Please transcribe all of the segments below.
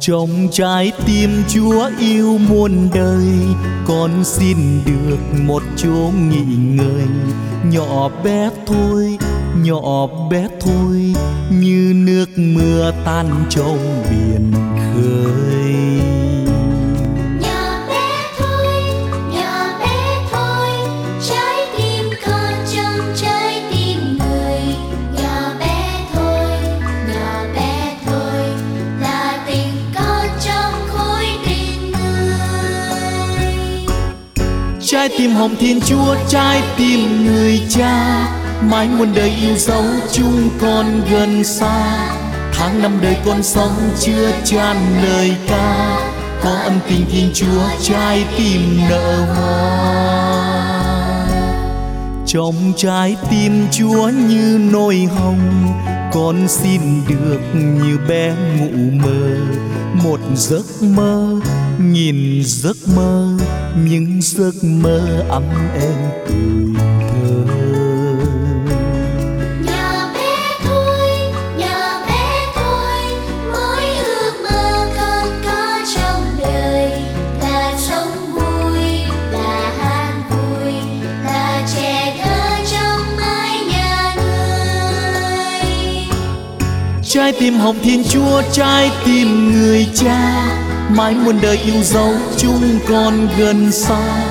trong trái tim chúa yêu muôn đời, con xin được một chỗ nghỉ ngơi. Nhỏ bé thôi, nhỏ bé thôi, như nước mưa tan trong biển. Trái tim hồng thiên chúa, trái tim người cha. Mãi muôn đời yêu dấu chúng con gần xa. Tháng năm đời con sống chưa chan lời ca. Có ân tình thiên chúa, trái tim nợ hoa trong trái tim chúa như nồi hồng, con xin được như bé ngủ mơ. Một giấc mơ nhìn giấc mơ, những giấc mơ ấm êm. tuổi trái tim hồng thiên chúa, trái tim người cha. Mãi muôn đời yêu dấu chúng con gần xa.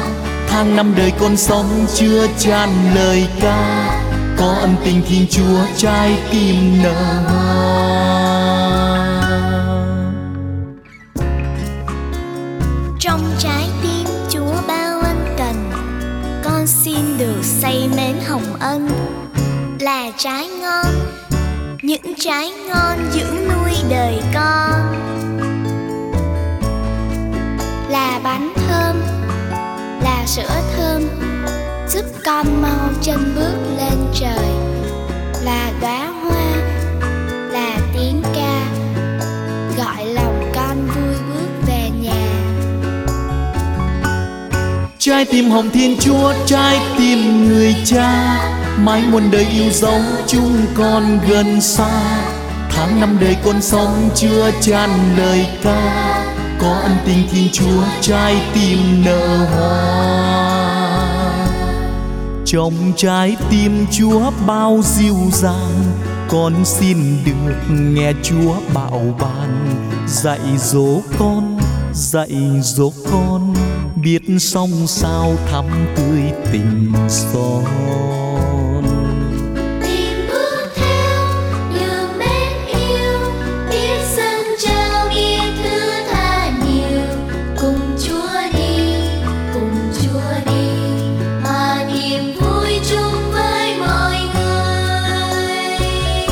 Tháng năm đời con sống chưa chan lời ca. Có ân tình thiên chúa, trái tim nở hoa. Trong trái tim Chúa bao ân cần, Con xin được say mến hồng ân. Là trái ngon những trái ngon dưỡng nuôi đời con. Là bánh thơm, Là sữa thơm, Giúp con mau chân bước lên trời. Là đóa trái tim hồng thiên chúa, trái tim người cha. Mãi muôn đời yêu dấu chúng con gần xa. Tháng năm đời con sống chưa chan lời ca. Có ân tình thiên chúa, trái tim nở hoa. Trong trái tim chúa bao dịu dàng, con xin được nghe chúa bảo ban. Dạy dỗ con, dạy dỗ con biết song sao thắm tươi tình son Tìm bước theo đường mến yêu, biết dâng trao biết thứ tha nhiều. Cùng Chúa đi, cùng Chúa đi, hòa niềm vui chung với mọi người.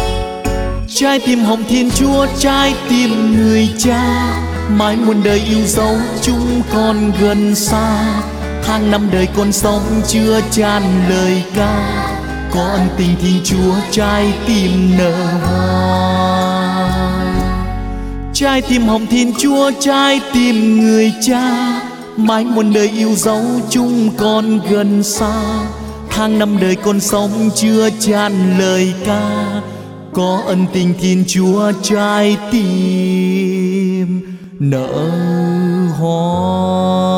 trái tim hồng thiên chúa trái tim người cha mãi muôn đời yêu dấu chúng con gần xa. Tháng năm đời con sống chưa chan lời ca. Có ân tình thiên chúa trái tim nở hoa. Trái tim hồng thiên chúa trái tim người cha. Mãi muôn đời yêu dấu chúng con gần xa. Tháng năm đời con sống chưa chan lời ca. Có ân tình thiên chúa trái tim nở hoa.